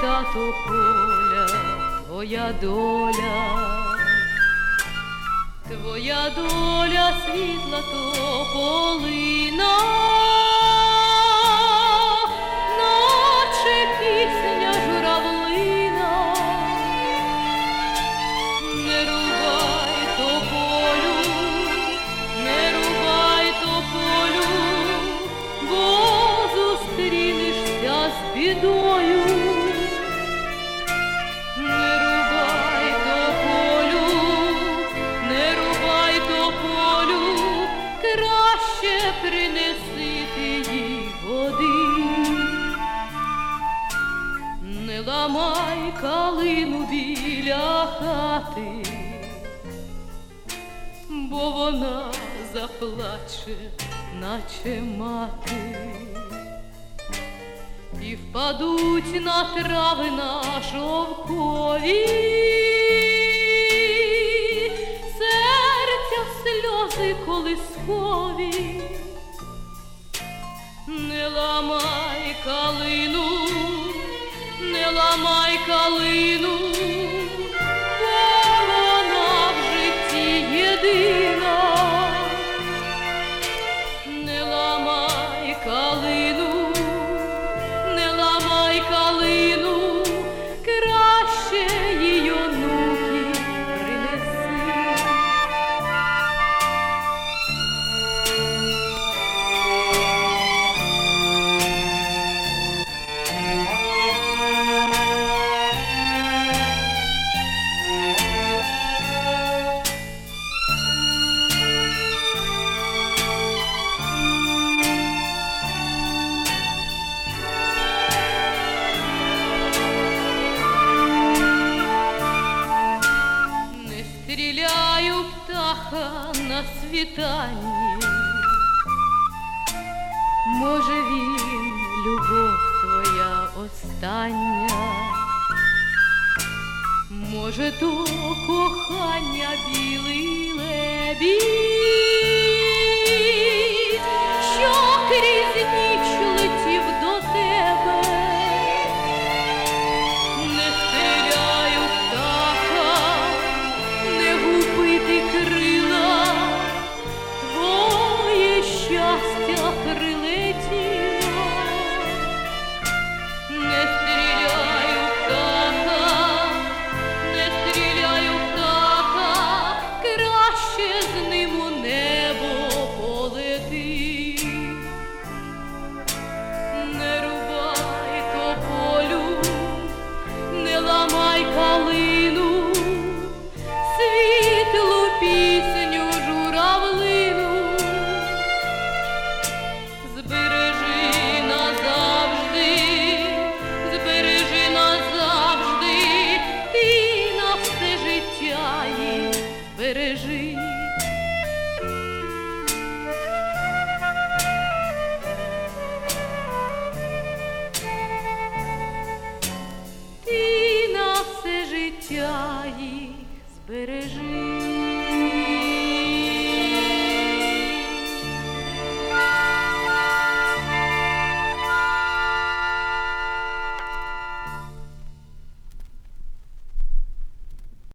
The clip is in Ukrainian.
тато поля, твоя доля, твоя доля світла то полина, краще принеси ти води. Не ламай калину біля хати, бо вона заплаче, наче мати. І впадуть на трави на шовкові, серця сльози колискові, ламай калину, не ламай калину, бо вона в житті єдина. На може він любов твоя остання, може то кохання білий лебідь,